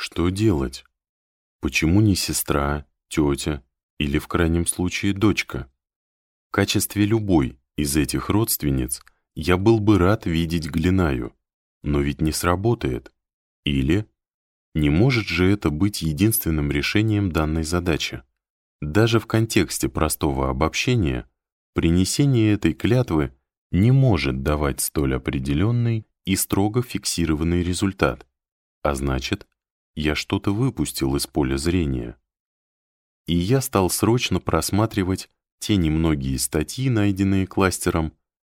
Что делать? Почему не сестра, тетя или, в крайнем случае, дочка? В качестве любой из этих родственниц я был бы рад видеть Глинаю, но ведь не сработает. Или не может же это быть единственным решением данной задачи. Даже в контексте простого обобщения принесение этой клятвы не может давать столь определенный и строго фиксированный результат, а значит, я что-то выпустил из поля зрения. И я стал срочно просматривать те немногие статьи, найденные кластером,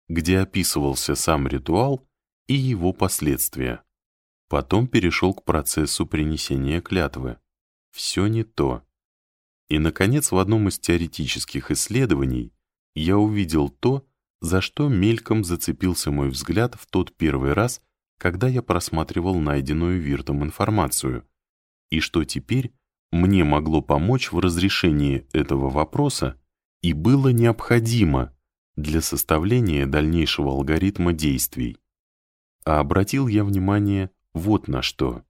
где описывался сам ритуал и его последствия. Потом перешел к процессу принесения клятвы. Все не то. И, наконец, в одном из теоретических исследований я увидел то, за что мельком зацепился мой взгляд в тот первый раз, когда я просматривал найденную Виртом информацию, и что теперь мне могло помочь в разрешении этого вопроса и было необходимо для составления дальнейшего алгоритма действий. А обратил я внимание вот на что.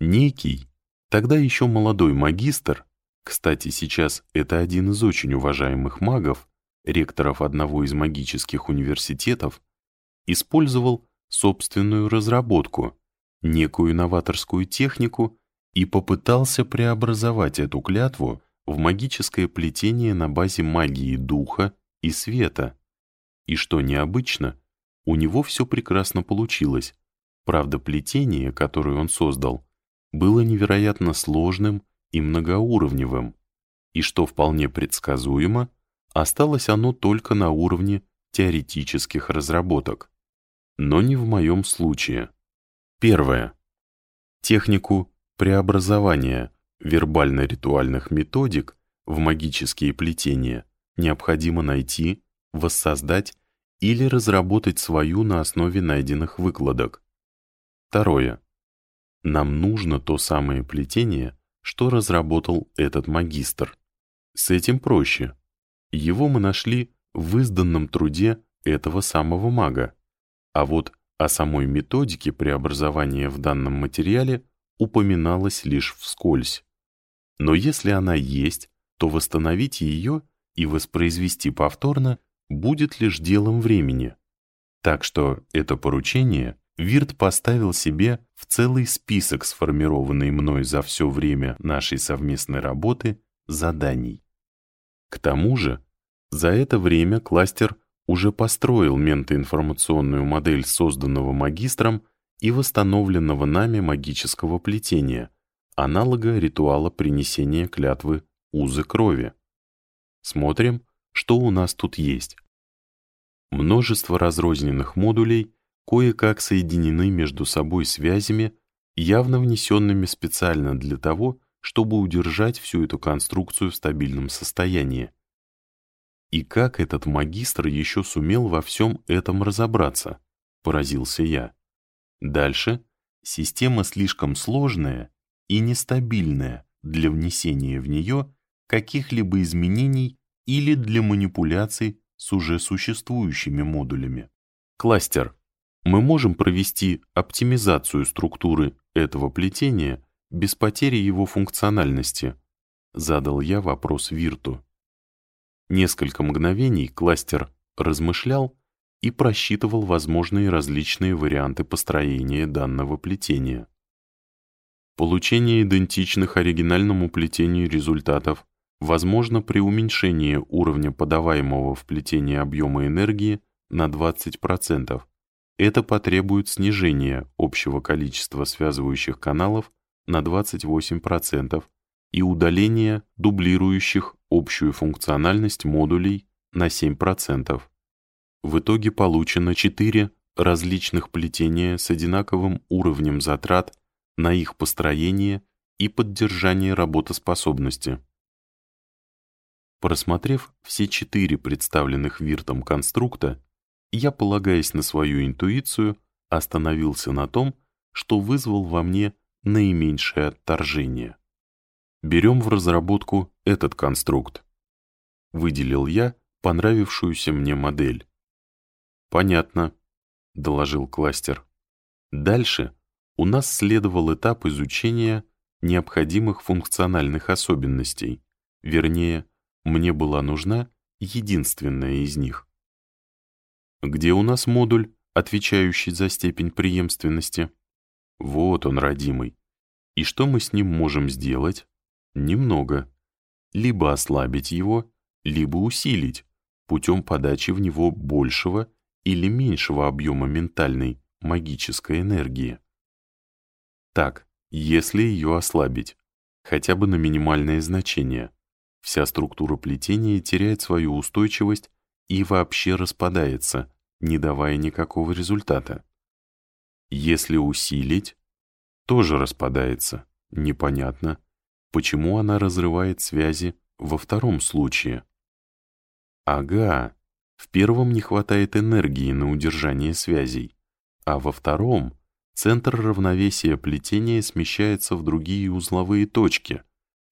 Некий, тогда еще молодой магистр, кстати, сейчас это один из очень уважаемых магов, ректоров одного из магических университетов, использовал собственную разработку, некую новаторскую технику и попытался преобразовать эту клятву в магическое плетение на базе магии духа и света. И что необычно, у него все прекрасно получилось, Правда, плетение, которое он создал, было невероятно сложным и многоуровневым, и, что вполне предсказуемо, осталось оно только на уровне теоретических разработок. Но не в моем случае. Первое. Технику преобразования вербально-ритуальных методик в магические плетения необходимо найти, воссоздать или разработать свою на основе найденных выкладок. Второе. Нам нужно то самое плетение, что разработал этот магистр. С этим проще. Его мы нашли в изданном труде этого самого мага. А вот о самой методике преобразования в данном материале упоминалось лишь вскользь. Но если она есть, то восстановить ее и воспроизвести повторно будет лишь делом времени. Так что это поручение Вирт поставил себе в целый список, сформированный мной за все время нашей совместной работы, заданий. К тому же, за это время кластер уже построил ментоинформационную модель созданного магистром и восстановленного нами магического плетения, аналога ритуала принесения клятвы узы крови. Смотрим, что у нас тут есть. Множество разрозненных модулей кое-как соединены между собой связями, явно внесенными специально для того, чтобы удержать всю эту конструкцию в стабильном состоянии. И как этот магистр еще сумел во всем этом разобраться, поразился я. Дальше система слишком сложная и нестабильная для внесения в нее каких-либо изменений или для манипуляций с уже существующими модулями. Кластер мы можем провести оптимизацию структуры этого плетения без потери его функциональности? Задал я вопрос Вирту. Несколько мгновений кластер размышлял и просчитывал возможные различные варианты построения данного плетения. Получение идентичных оригинальному плетению результатов возможно при уменьшении уровня подаваемого в плетение объема энергии на 20%, это потребует снижения общего количества связывающих каналов на 28% и удаления дублирующих общую функциональность модулей на 7%. В итоге получено 4 различных плетения с одинаковым уровнем затрат на их построение и поддержание работоспособности. Просмотрев все четыре представленных Виртом конструкта, я, полагаясь на свою интуицию, остановился на том, что вызвал во мне наименьшее отторжение. Берем в разработку этот конструкт. Выделил я понравившуюся мне модель. «Понятно», — доложил кластер. «Дальше у нас следовал этап изучения необходимых функциональных особенностей, вернее, мне была нужна единственная из них. Где у нас модуль, отвечающий за степень преемственности? Вот он, родимый. И что мы с ним можем сделать? Немного. Либо ослабить его, либо усилить путем подачи в него большего или меньшего объема ментальной магической энергии. Так, если ее ослабить, хотя бы на минимальное значение, вся структура плетения теряет свою устойчивость и вообще распадается, не давая никакого результата. Если усилить, тоже распадается. Непонятно, почему она разрывает связи во втором случае. Ага, в первом не хватает энергии на удержание связей, а во втором центр равновесия плетения смещается в другие узловые точки,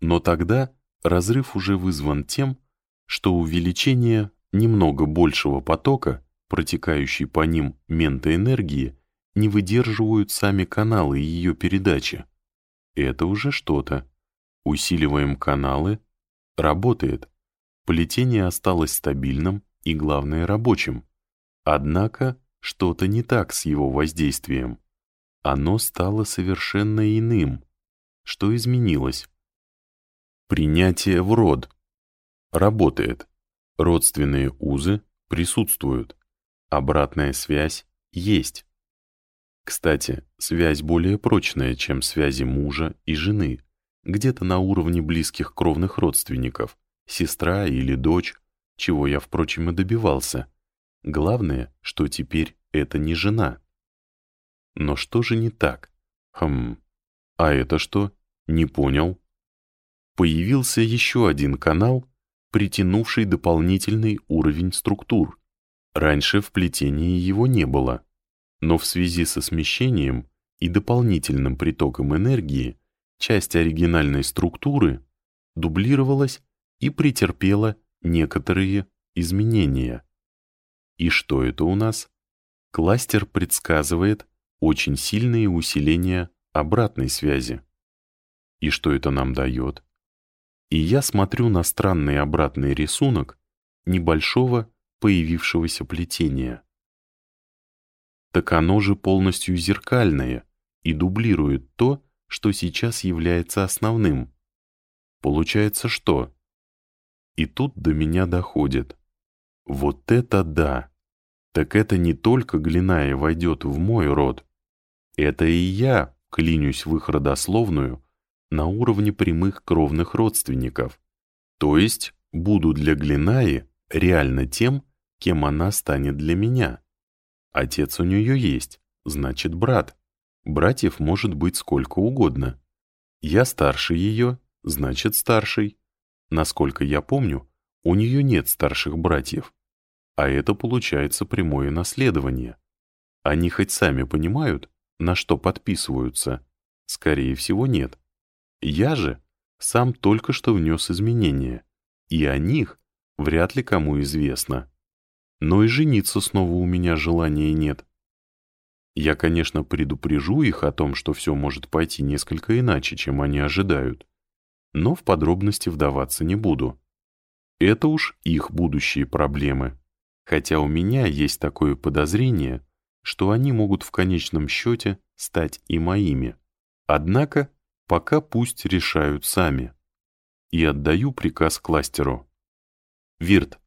но тогда разрыв уже вызван тем, что увеличение немного большего потока, протекающей по ним ментоэнергии, не выдерживают сами каналы ее передачи. Это уже что-то. Усиливаем каналы. Работает. Плетение осталось стабильным и, главное, рабочим. Однако что-то не так с его воздействием. Оно стало совершенно иным. Что изменилось? Принятие в род. Работает. Родственные узы присутствуют. Обратная связь есть. Кстати, связь более прочная, чем связи мужа и жены, где-то на уровне близких кровных родственников, сестра или дочь, чего я, впрочем, и добивался. Главное, что теперь это не жена. Но что же не так? Хм, а это что? Не понял. Появился еще один канал, притянувший дополнительный уровень структур. Раньше в плетении его не было но в связи со смещением и дополнительным притоком энергии часть оригинальной структуры дублировалась и претерпела некоторые изменения. И что это у нас? Кластер предсказывает очень сильные усиления обратной связи. И что это нам дает? И я смотрю на странный обратный рисунок небольшого появившегося плетения так оно же полностью зеркальное и дублирует то, что сейчас является основным. Получается что? И тут до меня доходит. Вот это да! Так это не только Глиная войдет в мой род. Это и я клянусь в их родословную на уровне прямых кровных родственников. То есть буду для Глинаи реально тем, кем она станет для меня. Отец у нее есть, значит, брат. Братьев может быть сколько угодно. Я старше ее, значит, старший. Насколько я помню, у нее нет старших братьев. А это получается прямое наследование. Они хоть сами понимают, на что подписываются? Скорее всего, нет. Я же сам только что внес изменения, и о них вряд ли кому известно но и жениться снова у меня желания нет. Я, конечно, предупрежу их о том, что все может пойти несколько иначе, чем они ожидают, но в подробности вдаваться не буду. Это уж их будущие проблемы, хотя у меня есть такое подозрение, что они могут в конечном счете стать и моими. Однако пока пусть решают сами. И отдаю приказ кластеру. Вирт,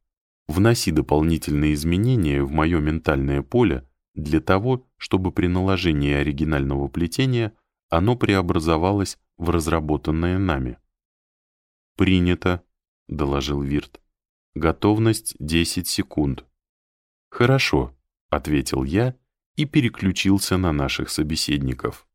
Вноси дополнительные изменения в мое ментальное поле для того, чтобы при наложении оригинального плетения оно преобразовалось в разработанное нами. «Принято», — доложил Вирт. «Готовность 10 секунд». «Хорошо», — ответил я и переключился на наших собеседников.